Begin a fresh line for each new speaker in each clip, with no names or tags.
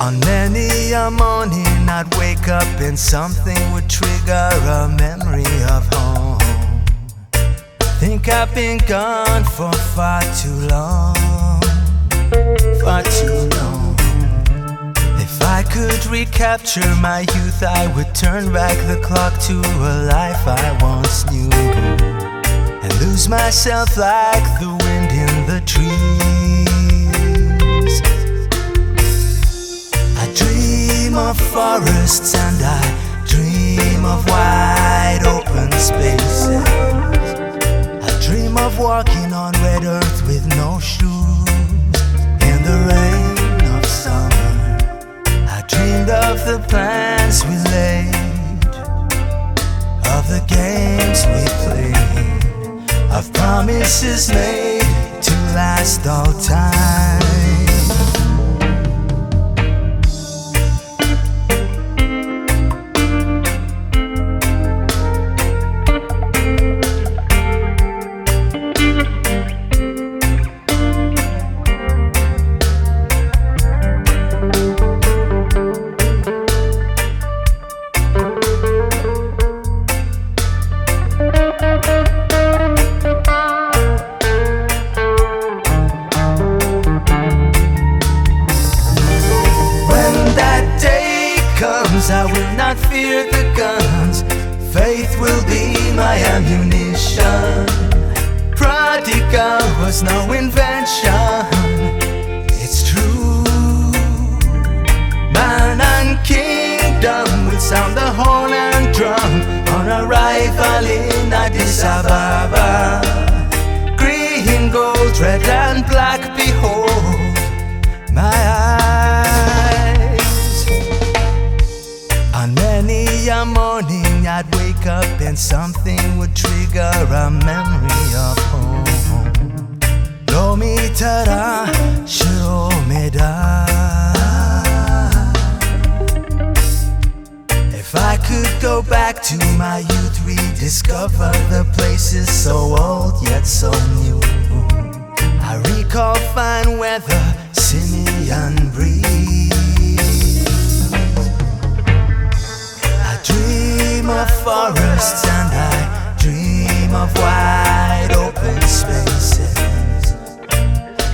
On many a morning, I'd wake up and something would trigger a memory of home. Think I've been gone for far too long, far too long. If I could recapture my youth, I would turn back the clock to a life I once knew and lose myself like the wind in the trees. Dream of forests and I dream of wide open spaces. I dream of walking on red earth with no shoes in the rain of summer. I dreamed of the plans we laid, of the games we played, of promises made to last all time. Not fear the guns. Faith will be my ammunition. Prodigal was no invention. It's true. Man and kingdom will sound the horn and drum on arrival in Addis Ababa. Green, gold, red, and black, something would trigger a memory of home. Lomi tara shiromeda. If I could go back to my youth, rediscover the places so old yet so new. I recall fine weather, Simeon breeze. I dream of forests dream of wide open spaces.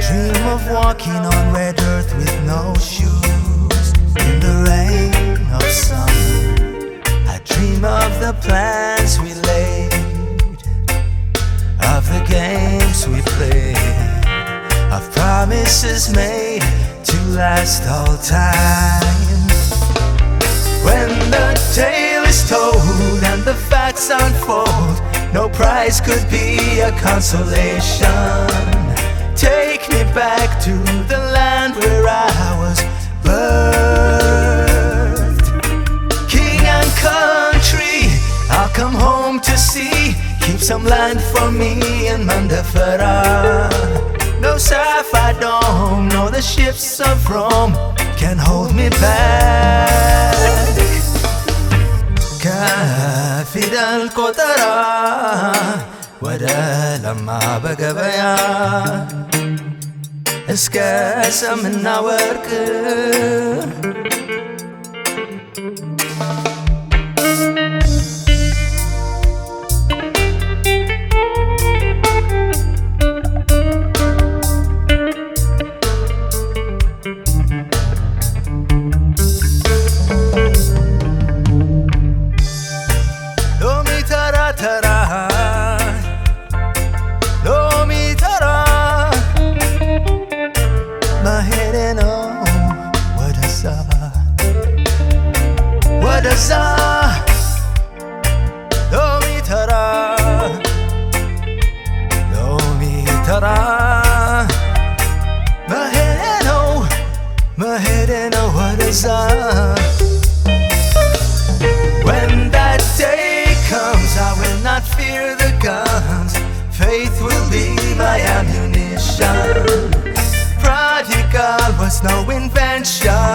Dream of walking on red earth with no shoes in the rain of summer. I dream of the plans we laid, of the games we played of promises made to last all time. When the tale is told and the facts unfold, prize could be a consolation. Take me back to the land where I was birthed. King and country, I'll come home to see. Keep some land for me in Mandafara. No sapphire dome, no the ships of Rome can hold me back. ከፊደል ቆጠራ ወደ ለማ በገበያ እስከ ሰምና ወርቅ Faith will be my ammunition. Prodigal was no invention.